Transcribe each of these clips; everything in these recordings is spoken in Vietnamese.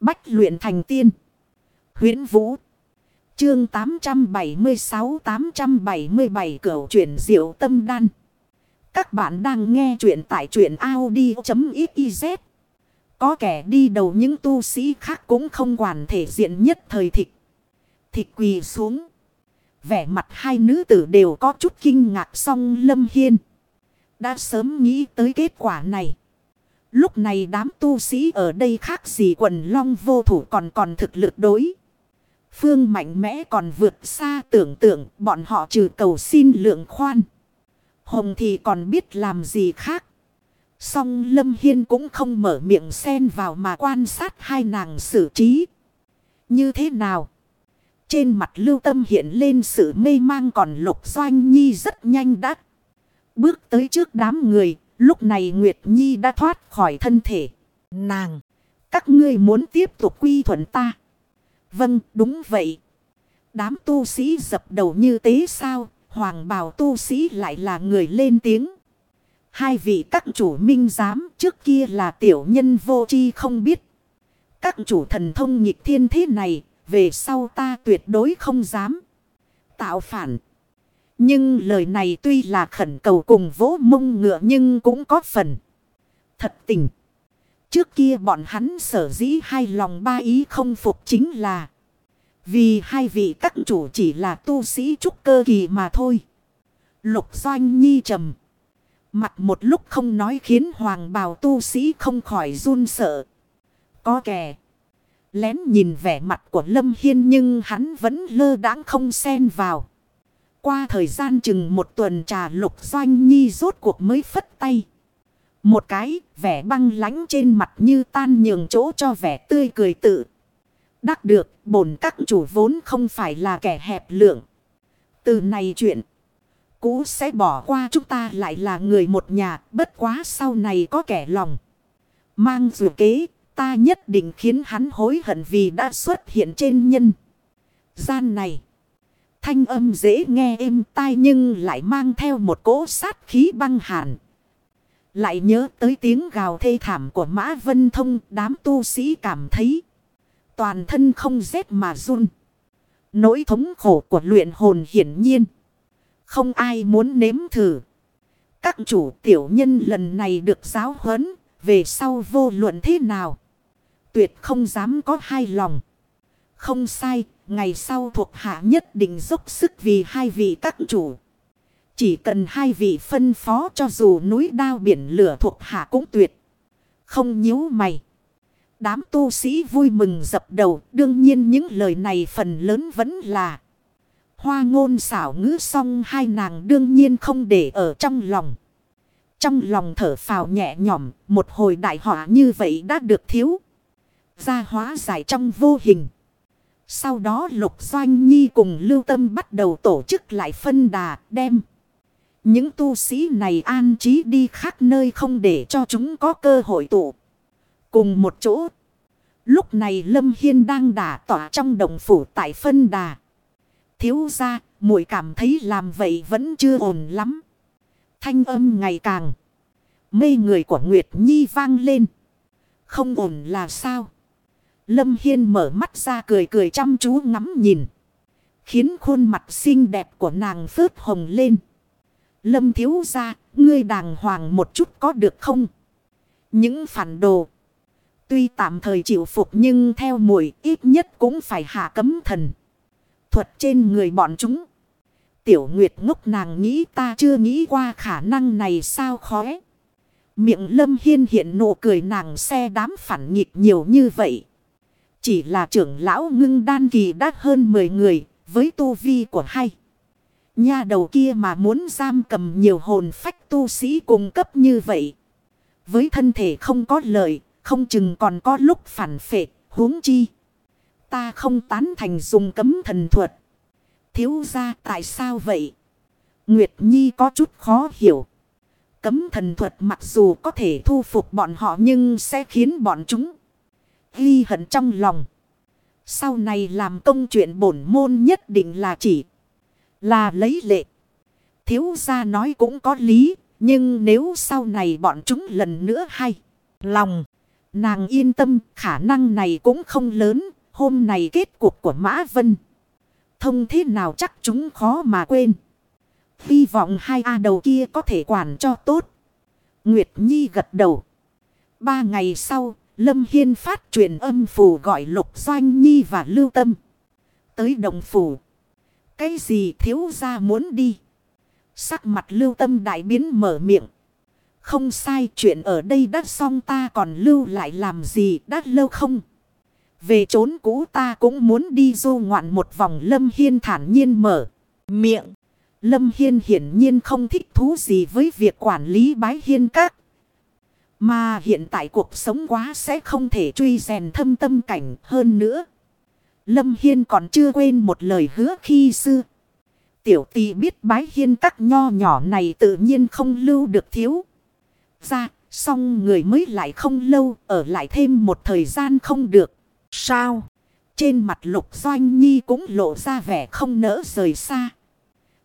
Bách luyện thành tiên. huyễn Vũ. Chương 876-877 Cửu chuyển diệu tâm đan. Các bạn đang nghe truyện tại truyện Audi.xyz. Có kẻ đi đầu những tu sĩ khác cũng không quản thể diện nhất thời thịt. Thịt quỳ xuống. Vẻ mặt hai nữ tử đều có chút kinh ngạc song Lâm Hiên. Đã sớm nghĩ tới kết quả này. Lúc này đám tu sĩ ở đây khác gì quần long vô thủ còn còn thực lực đối. Phương mạnh mẽ còn vượt xa tưởng tượng bọn họ trừ cầu xin lượng khoan. Hồng thì còn biết làm gì khác. Song Lâm Hiên cũng không mở miệng xen vào mà quan sát hai nàng xử trí. Như thế nào? Trên mặt lưu tâm hiện lên sự mê mang còn lục doanh nhi rất nhanh đắt. Bước tới trước đám người, lúc này Nguyệt Nhi đã thoát khỏi thân thể. Nàng, các ngươi muốn tiếp tục quy thuận ta. Vâng, đúng vậy. Đám tu sĩ dập đầu như thế sao, hoàng bào tu sĩ lại là người lên tiếng. Hai vị các chủ minh giám trước kia là tiểu nhân vô chi không biết. Các chủ thần thông nhịp thiên thế này, về sau ta tuyệt đối không dám. Tạo phản. Nhưng lời này tuy là khẩn cầu cùng vỗ mông ngựa nhưng cũng có phần. Thật tình. Trước kia bọn hắn sở dĩ hai lòng ba ý không phục chính là. Vì hai vị các chủ chỉ là tu sĩ trúc cơ kỳ mà thôi. Lục doanh nhi trầm. Mặt một lúc không nói khiến hoàng bào tu sĩ không khỏi run sợ. Có kẻ. Lén nhìn vẻ mặt của Lâm Hiên nhưng hắn vẫn lơ đãng không xen vào. Qua thời gian chừng một tuần trà lục doanh nhi rốt cuộc mới phất tay. Một cái, vẻ băng lánh trên mặt như tan nhường chỗ cho vẻ tươi cười tự. Đắc được, bổn các chủ vốn không phải là kẻ hẹp lượng. Từ này chuyện, cũ sẽ bỏ qua chúng ta lại là người một nhà, bất quá sau này có kẻ lòng. Mang dù kế, ta nhất định khiến hắn hối hận vì đã xuất hiện trên nhân. Gian này. Thanh âm dễ nghe êm tai nhưng lại mang theo một cỗ sát khí băng hàn. Lại nhớ tới tiếng gào thê thảm của Mã Vân Thông, đám tu sĩ cảm thấy. Toàn thân không rét mà run. Nỗi thống khổ của luyện hồn hiển nhiên. Không ai muốn nếm thử. Các chủ tiểu nhân lần này được giáo huấn. Về sau vô luận thế nào. Tuyệt không dám có hai lòng. Không sai. Ngày sau thuộc hạ nhất định dốc sức vì hai vị các chủ. Chỉ cần hai vị phân phó cho dù núi đao biển lửa thuộc hạ cũng tuyệt. Không nhíu mày. Đám tu sĩ vui mừng dập đầu. Đương nhiên những lời này phần lớn vẫn là. Hoa ngôn xảo ngữ xong hai nàng đương nhiên không để ở trong lòng. Trong lòng thở phào nhẹ nhõm. Một hồi đại họa như vậy đã được thiếu. Gia hóa giải trong vô hình. Sau đó Lục Doanh Nhi cùng Lưu Tâm bắt đầu tổ chức lại phân đà đem. Những tu sĩ này an trí đi khác nơi không để cho chúng có cơ hội tụ. Cùng một chỗ. Lúc này Lâm Hiên đang đả tỏa trong đồng phủ tại phân đà. Thiếu ra, muội cảm thấy làm vậy vẫn chưa ổn lắm. Thanh âm ngày càng. Mê người của Nguyệt Nhi vang lên. Không ổn là sao? Lâm Hiên mở mắt ra cười cười chăm chú ngắm nhìn. Khiến khuôn mặt xinh đẹp của nàng phớt hồng lên. Lâm thiếu ra, ngươi đàng hoàng một chút có được không? Những phản đồ. Tuy tạm thời chịu phục nhưng theo mùi ít nhất cũng phải hạ cấm thần. Thuật trên người bọn chúng. Tiểu Nguyệt ngốc nàng nghĩ ta chưa nghĩ qua khả năng này sao khóe. Miệng Lâm Hiên hiện nụ cười nàng xe đám phản nghịch nhiều như vậy. Chỉ là trưởng lão ngưng đan kỳ đã hơn 10 người với tu vi của hai. Nha đầu kia mà muốn giam cầm nhiều hồn phách tu sĩ cung cấp như vậy. Với thân thể không có lợi, không chừng còn có lúc phản phệ, huống chi. Ta không tán thành dùng cấm thần thuật. Thiếu ra tại sao vậy? Nguyệt Nhi có chút khó hiểu. Cấm thần thuật mặc dù có thể thu phục bọn họ nhưng sẽ khiến bọn chúng ghi hận trong lòng. Sau này làm công chuyện bổn môn nhất định là chỉ là lấy lệ. Thiếu gia nói cũng có lý, nhưng nếu sau này bọn chúng lần nữa hay lòng Nàng yên tâm khả năng này cũng không lớn. Hôm nay kết cục của Mã Vân. Thông thế nào chắc chúng khó mà quên. Hy vọng hai A đầu kia có thể quản cho tốt. Nguyệt Nhi gật đầu. Ba ngày sau, Lâm Hiên phát truyền âm phù gọi Lục Doanh Nhi và Lưu Tâm. Tới đồng phủ. Cái gì thiếu ra muốn đi? Sắc mặt Lưu Tâm đại biến mở miệng. Không sai, chuyện ở đây đã xong, ta còn lưu lại làm gì, đã lâu không? Về trốn cũ ta cũng muốn đi du ngoạn một vòng, Lâm Hiên thản nhiên mở miệng. Lâm Hiên hiển nhiên không thích thú gì với việc quản lý bái hiên các. Mà hiện tại cuộc sống quá sẽ không thể truy rèn thâm tâm cảnh hơn nữa. Lâm Hiên còn chưa quên một lời hứa khi xưa. Tiểu Tì biết bái hiên các nho nhỏ này tự nhiên không lưu được thiếu. Ra, xong người mới lại không lâu, ở lại thêm một thời gian không được. Sao? Trên mặt lục doanh nhi cũng lộ ra vẻ không nỡ rời xa.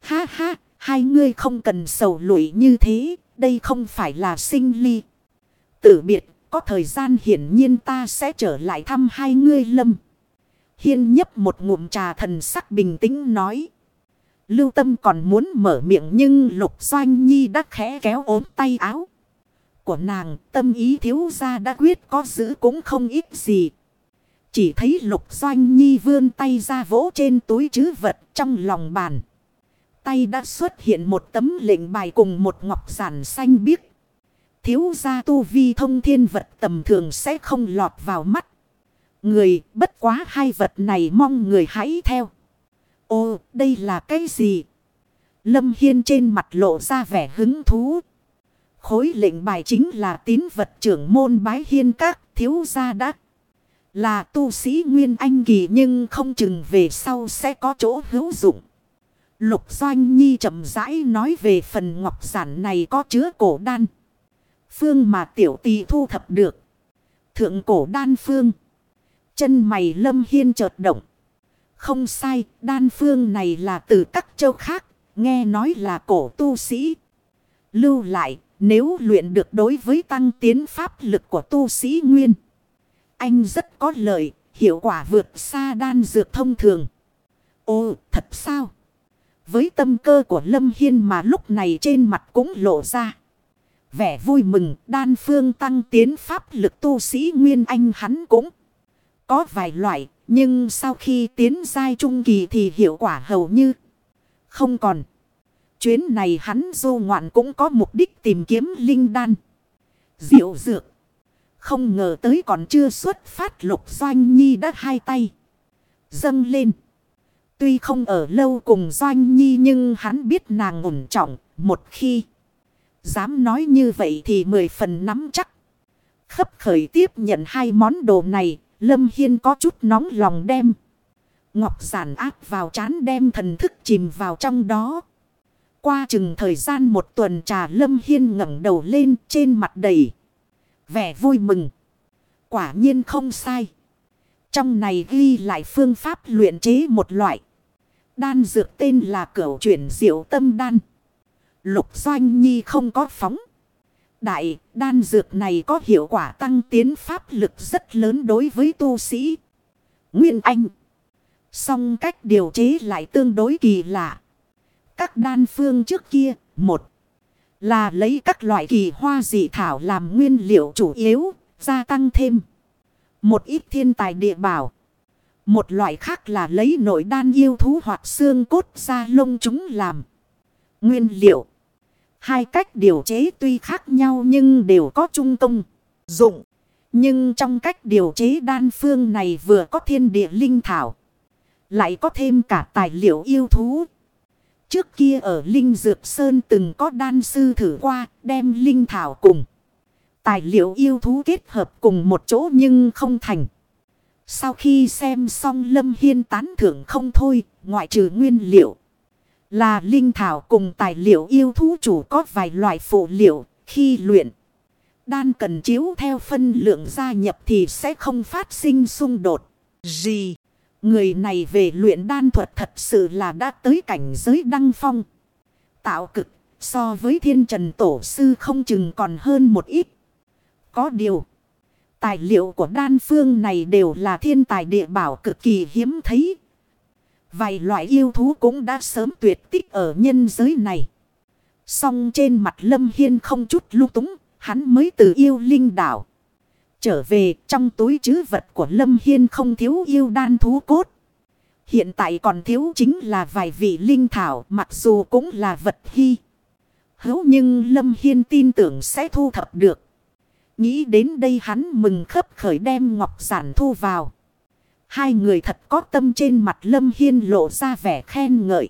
Ha ha, hai ngươi không cần sầu lụy như thế, đây không phải là sinh ly. Tử biệt, có thời gian hiển nhiên ta sẽ trở lại thăm hai ngươi lâm. Hiên nhấp một ngụm trà thần sắc bình tĩnh nói. Lưu tâm còn muốn mở miệng nhưng lục doanh nhi đã khẽ kéo ốm tay áo. Của nàng tâm ý thiếu ra đã quyết có giữ cũng không ít gì. Chỉ thấy lục doanh nhi vươn tay ra vỗ trên túi chứ vật trong lòng bàn tay đã xuất hiện một tấm lệnh bài cùng một ngọc giản xanh biếc. Thiếu gia tu vi thông thiên vật tầm thường sẽ không lọt vào mắt. Người, bất quá hai vật này mong người hãy theo. Ô, đây là cái gì? Lâm Hiên trên mặt lộ ra vẻ hứng thú. Khối lệnh bài chính là tín vật trưởng môn bái hiên các thiếu gia đắc. Là tu sĩ Nguyên Anh Kỳ nhưng không chừng về sau sẽ có chỗ hữu dụng. Lục Doanh Nhi chậm rãi nói về phần ngọc giản này có chứa cổ đan. Phương mà tiểu tỳ thu thập được. Thượng cổ đan phương. Chân mày lâm hiên chợt động. Không sai, đan phương này là từ các châu khác, nghe nói là cổ tu sĩ. Lưu lại, nếu luyện được đối với tăng tiến pháp lực của tu sĩ nguyên. Anh rất có lợi, hiệu quả vượt xa đan dược thông thường. Ồ, thật sao? Với tâm cơ của Lâm Hiên mà lúc này trên mặt cũng lộ ra. Vẻ vui mừng, đan phương tăng tiến pháp lực tu sĩ Nguyên Anh hắn cũng có vài loại. Nhưng sau khi tiến giai trung kỳ thì hiệu quả hầu như không còn. Chuyến này hắn du ngoạn cũng có mục đích tìm kiếm linh đan. Diệu dược. Không ngờ tới còn chưa xuất phát, lục doanh nhi đã hai tay. Dâng lên. Tuy không ở lâu cùng Doanh Nhi nhưng hắn biết nàng ổn trọng. Một khi dám nói như vậy thì mười phần nắm chắc. Khấp khởi tiếp nhận hai món đồ này. Lâm Hiên có chút nóng lòng đem. Ngọc giản áp vào chán đem thần thức chìm vào trong đó. Qua chừng thời gian một tuần trà Lâm Hiên ngẩng đầu lên trên mặt đầy. Vẻ vui mừng. Quả nhiên không sai. Trong này ghi lại phương pháp luyện chế một loại. Đan dược tên là cửu chuyển diệu tâm đan. Lục Doanh Nhi không có phóng. Đại, đan dược này có hiệu quả tăng tiến pháp lực rất lớn đối với tu sĩ. Nguyên Anh. Song cách điều chế lại tương đối kỳ lạ. Các đan phương trước kia, một là lấy các loại kỳ hoa dị thảo làm nguyên liệu chủ yếu, gia tăng thêm một ít thiên tài địa bảo. Một loại khác là lấy nội đan yêu thú hoặc xương cốt ra lông chúng làm. Nguyên liệu. Hai cách điều chế tuy khác nhau nhưng đều có chung công. Dụng. Nhưng trong cách điều chế đan phương này vừa có thiên địa linh thảo. Lại có thêm cả tài liệu yêu thú. Trước kia ở Linh Dược Sơn từng có đan sư thử qua đem linh thảo cùng. Tài liệu yêu thú kết hợp cùng một chỗ nhưng không thành. Sau khi xem xong Lâm Hiên tán thưởng không thôi, ngoại trừ nguyên liệu. Là linh thảo cùng tài liệu yêu thú chủ có vài loại phụ liệu, khi luyện. Đan cần chiếu theo phân lượng gia nhập thì sẽ không phát sinh xung đột. Gì? Người này về luyện đan thuật thật sự là đã tới cảnh giới đăng phong. Tạo cực, so với thiên trần tổ sư không chừng còn hơn một ít. Có điều. Tài liệu của đan phương này đều là thiên tài địa bảo cực kỳ hiếm thấy. Vài loại yêu thú cũng đã sớm tuyệt tích ở nhân giới này. Song trên mặt Lâm Hiên không chút lưu túng, hắn mới từ yêu linh đảo. Trở về trong túi chứ vật của Lâm Hiên không thiếu yêu đan thú cốt. Hiện tại còn thiếu chính là vài vị linh thảo mặc dù cũng là vật hy. Hữu nhưng Lâm Hiên tin tưởng sẽ thu thập được. Nghĩ đến đây hắn mừng khấp khởi đem ngọc giản thu vào. Hai người thật có tâm trên mặt Lâm Hiên lộ ra vẻ khen ngợi.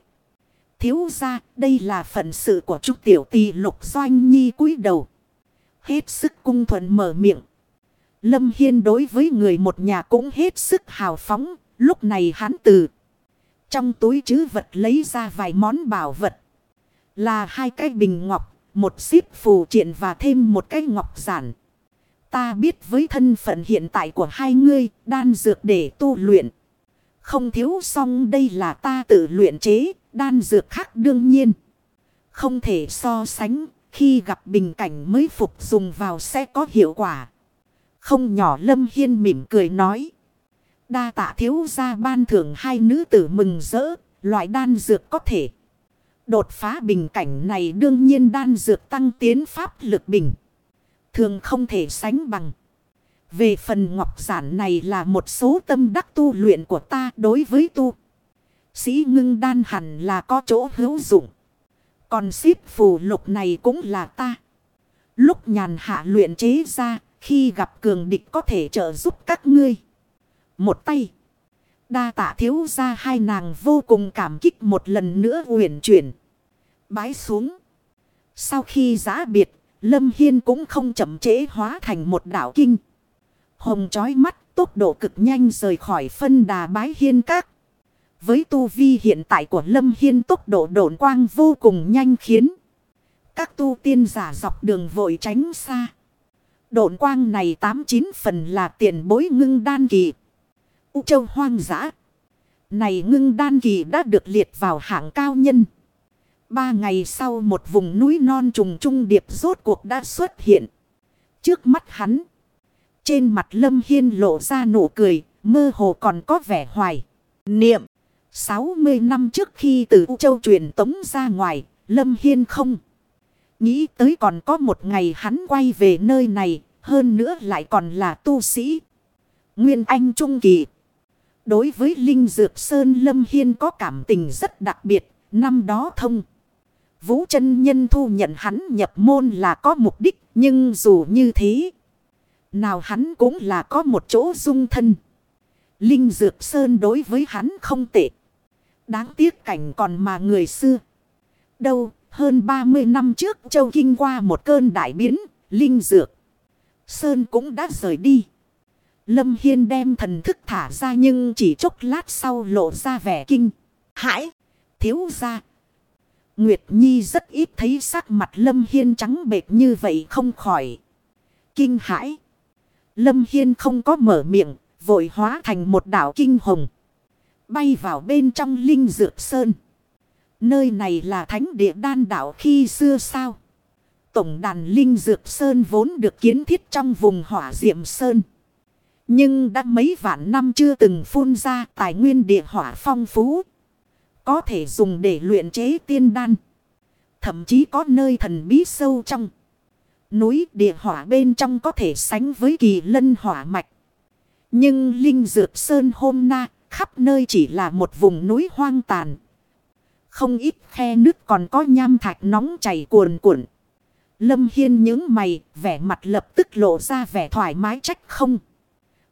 Thiếu ra đây là phận sự của chú Tiểu Tì Lục Doanh Nhi cúi đầu. Hết sức cung thuận mở miệng. Lâm Hiên đối với người một nhà cũng hết sức hào phóng. Lúc này hắn từ trong túi chứ vật lấy ra vài món bảo vật. Là hai cái bình ngọc, một xíp phù triện và thêm một cái ngọc giản. Ta biết với thân phận hiện tại của hai ngươi, đan dược để tu luyện. Không thiếu xong đây là ta tự luyện chế, đan dược khác đương nhiên. Không thể so sánh, khi gặp bình cảnh mới phục dùng vào sẽ có hiệu quả. Không nhỏ Lâm Hiên mỉm cười nói. Đa tạ thiếu gia ban thưởng hai nữ tử mừng rỡ, loại đan dược có thể. Đột phá bình cảnh này đương nhiên đan dược tăng tiến pháp lực bình. Thường không thể sánh bằng. Về phần ngọc giản này là một số tâm đắc tu luyện của ta đối với tu. Sĩ ngưng đan hẳn là có chỗ hữu dụng. Còn xíp phù lục này cũng là ta. Lúc nhàn hạ luyện chế ra, khi gặp cường địch có thể trợ giúp các ngươi. Một tay. Đa tạ thiếu ra hai nàng vô cùng cảm kích một lần nữa uyển chuyển. Bái xuống. Sau khi giã biệt, Lâm Hiên cũng không chậm trễ hóa thành một đảo kinh. Hồng chói mắt, tốc độ cực nhanh rời khỏi phân đà bái hiên các. Với tu vi hiện tại của Lâm Hiên tốc độ độn quang vô cùng nhanh khiến các tu tiên giả dọc đường vội tránh xa. Độn quang này tám chín phần là tiền bối ngưng đan kỳ. U châu hoang dã. Này ngưng đan kỳ đã được liệt vào hạng cao nhân. Ba ngày sau một vùng núi non trùng trung điệp rốt cuộc đã xuất hiện. Trước mắt hắn. Trên mặt Lâm Hiên lộ ra nụ cười, mơ hồ còn có vẻ hoài. Niệm. 60 năm trước khi từ U Châu truyền tống ra ngoài, Lâm Hiên không. Nghĩ tới còn có một ngày hắn quay về nơi này, hơn nữa lại còn là tu sĩ. Nguyên Anh Trung Kỳ. Đối với Linh Dược Sơn Lâm Hiên có cảm tình rất đặc biệt, năm đó thông. Vũ chân nhân thu nhận hắn nhập môn là có mục đích, nhưng dù như thế, nào hắn cũng là có một chỗ dung thân. Linh Dược Sơn đối với hắn không tệ. Đáng tiếc cảnh còn mà người xưa. Đâu, hơn 30 năm trước Châu Kinh qua một cơn đại biến, Linh Dược. Sơn cũng đã rời đi. Lâm Hiên đem thần thức thả ra nhưng chỉ chốc lát sau lộ ra vẻ kinh. Hãi! Thiếu ra! Nguyệt Nhi rất ít thấy sắc mặt Lâm Hiên trắng bệt như vậy không khỏi. Kinh hãi! Lâm Hiên không có mở miệng, vội hóa thành một đảo kinh hồng. Bay vào bên trong linh dược sơn. Nơi này là thánh địa đan đảo khi xưa sao? Tổng đàn linh dược sơn vốn được kiến thiết trong vùng hỏa diệm sơn. Nhưng đã mấy vạn năm chưa từng phun ra tài nguyên địa hỏa phong phú. Có thể dùng để luyện chế tiên đan. Thậm chí có nơi thần bí sâu trong. Núi địa hỏa bên trong có thể sánh với kỳ lân hỏa mạch. Nhưng Linh Dược Sơn hôm na khắp nơi chỉ là một vùng núi hoang tàn. Không ít khe nước còn có nham thạch nóng chảy cuồn cuộn. Lâm Hiên những mày, vẻ mặt lập tức lộ ra vẻ thoải mái trách không.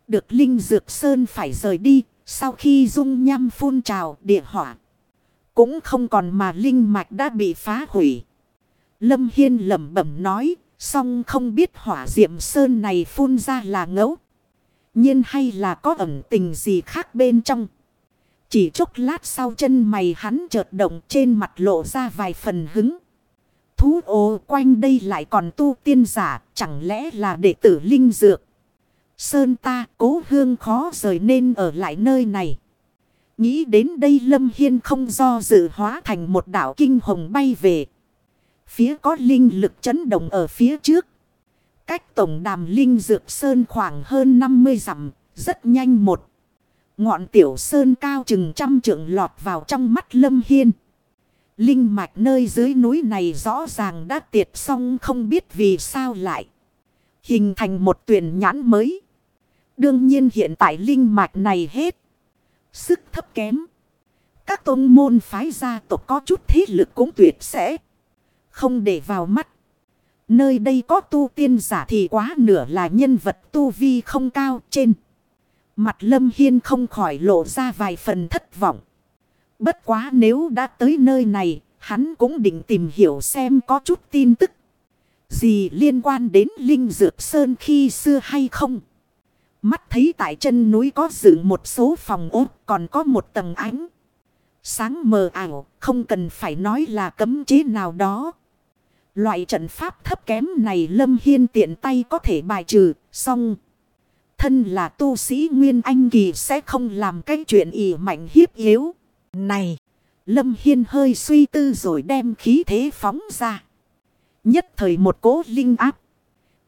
Được Linh Dược Sơn phải rời đi, sau khi dung nham phun trào địa hỏa. Cũng không còn mà Linh Mạch đã bị phá hủy. Lâm Hiên lẩm bẩm nói, song không biết hỏa diệm Sơn này phun ra là ngẫu. nhiên hay là có ẩn tình gì khác bên trong. Chỉ chốc lát sau chân mày hắn chợt động trên mặt lộ ra vài phần hứng. Thú ô quanh đây lại còn tu tiên giả, chẳng lẽ là đệ tử linh dược. Sơn ta cố hương khó rời nên ở lại nơi này. Nghĩ đến đây Lâm Hiên không do dự hóa thành một đảo kinh hồng bay về. Phía có linh lực chấn động ở phía trước. Cách tổng đàm Linh Dược Sơn khoảng hơn 50 dặm, rất nhanh một. Ngọn tiểu sơn cao chừng trăm trượng lọt vào trong mắt Lâm Hiên. Linh mạch nơi dưới núi này rõ ràng đã tiệt xong không biết vì sao lại. Hình thành một tuyển nhãn mới. Đương nhiên hiện tại linh mạch này hết. Sức thấp kém. Các tôn môn phái gia tộc có chút thế lực cũng tuyệt sẽ. Không để vào mắt. Nơi đây có tu tiên giả thì quá nửa là nhân vật tu vi không cao trên. Mặt lâm hiên không khỏi lộ ra vài phần thất vọng. Bất quá nếu đã tới nơi này, hắn cũng định tìm hiểu xem có chút tin tức. Gì liên quan đến Linh Dược Sơn khi xưa hay không? Mắt thấy tại chân núi có dựng một số phòng ốt còn có một tầng ánh. Sáng mờ ảo, không cần phải nói là cấm chế nào đó. Loại trận pháp thấp kém này Lâm Hiên tiện tay có thể bài trừ, xong. Thân là tu sĩ Nguyên Anh Kỳ sẽ không làm cái chuyện ỉ mạnh hiếp yếu. Này, Lâm Hiên hơi suy tư rồi đem khí thế phóng ra. Nhất thời một cố linh áp.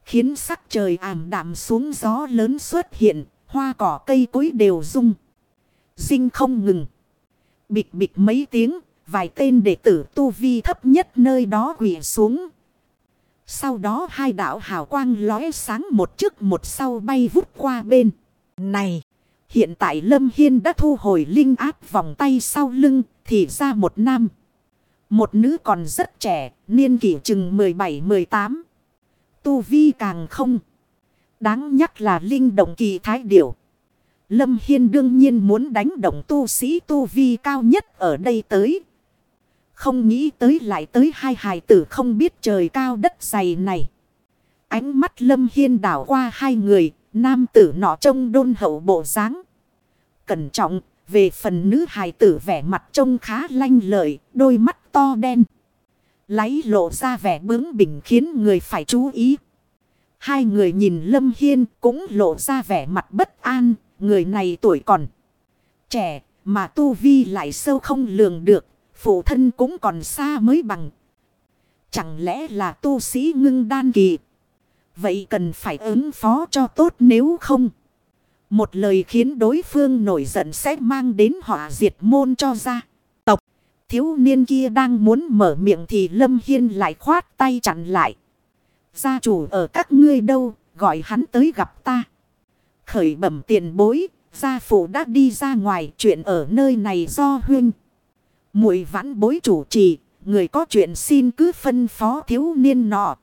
Khiến sắc trời ảm đạm xuống gió lớn xuất hiện, hoa cỏ cây cối đều rung. Dinh không ngừng. Bịch bịch mấy tiếng, vài tên đệ tử tu vi thấp nhất nơi đó quỷ xuống. Sau đó hai đạo hào quang lóe sáng một trước một sau bay vút qua bên. Này, hiện tại Lâm Hiên đã thu hồi linh áp vòng tay sau lưng, thì ra một nam. Một nữ còn rất trẻ, niên kỷ chừng 17-18. Tu vi càng không. Đáng nhắc là linh động kỳ thái điểu. Lâm Hiên đương nhiên muốn đánh động tu sĩ tu vi cao nhất ở đây tới. Không nghĩ tới lại tới hai hài tử không biết trời cao đất dày này. Ánh mắt Lâm Hiên đảo qua hai người, nam tử nọ trông đôn hậu bộ dáng Cẩn trọng, về phần nữ hài tử vẻ mặt trông khá lanh lợi, đôi mắt to đen. Lấy lộ ra vẻ bướng bỉnh khiến người phải chú ý. Hai người nhìn Lâm Hiên cũng lộ ra vẻ mặt bất an, người này tuổi còn trẻ mà tu vi lại sâu không lường được, phụ thân cũng còn xa mới bằng. Chẳng lẽ là tu sĩ ngưng đan kỳ? Vậy cần phải ứng phó cho tốt nếu không? Một lời khiến đối phương nổi giận sẽ mang đến họa diệt môn cho ra. Thiếu niên kia đang muốn mở miệng thì Lâm Hiên lại khoát tay chặn lại. Gia chủ ở các ngươi đâu, gọi hắn tới gặp ta. Khởi bẩm tiền bối, gia phụ đã đi ra ngoài chuyện ở nơi này do huynh. muội vãn bối chủ trì, người có chuyện xin cứ phân phó thiếu niên nọ.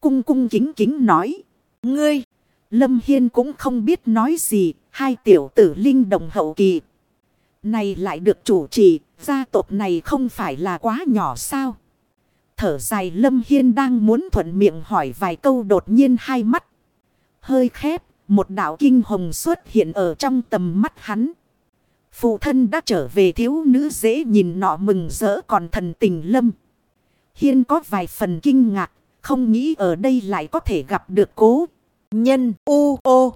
Cung cung kính kính nói, ngươi, Lâm Hiên cũng không biết nói gì, hai tiểu tử linh đồng hậu kỳ. Này lại được chủ trì, gia tộc này không phải là quá nhỏ sao? Thở dài Lâm Hiên đang muốn thuận miệng hỏi vài câu đột nhiên hai mắt. Hơi khép, một đạo kinh hồng xuất hiện ở trong tầm mắt hắn. Phụ thân đã trở về thiếu nữ dễ nhìn nọ mừng rỡ còn thần tình Lâm. Hiên có vài phần kinh ngạc, không nghĩ ở đây lại có thể gặp được cố. Nhân U ô